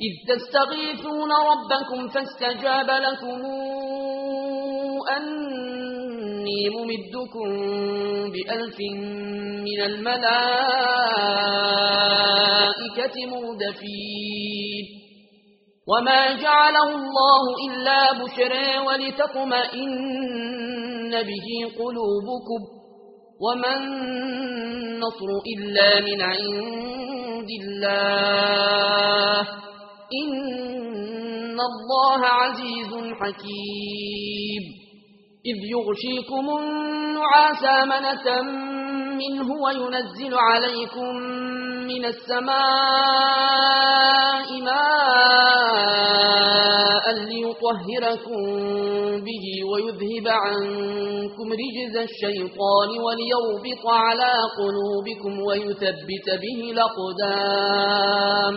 إذ تستغيثون ربكم فاستجاب لكم أني ممدكم بألف من الملائكة مردفين وما جعله الله إلا بشرا ولتطمئن به قلوبكم وما النصر إلا من عند الله ان الله عزيز حكيم اذ يغشيكم النعاس منة منه وينزل عليكم من السماء ماء ليطهركم به ويذهب عنكم رجز الشيطان وليربط على قلوبكم ويثبت به لقدام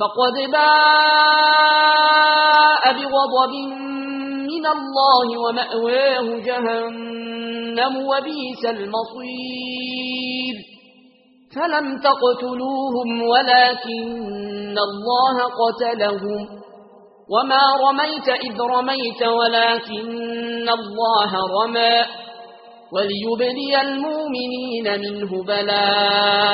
فقد باء بغضب من الله ومأواه جهنم وبيس المصير فلم تقتلوهم ولكن الله قتلهم وما رميت إذ رميت ولكن الله رمى وليبلي المؤمنين منه بلاء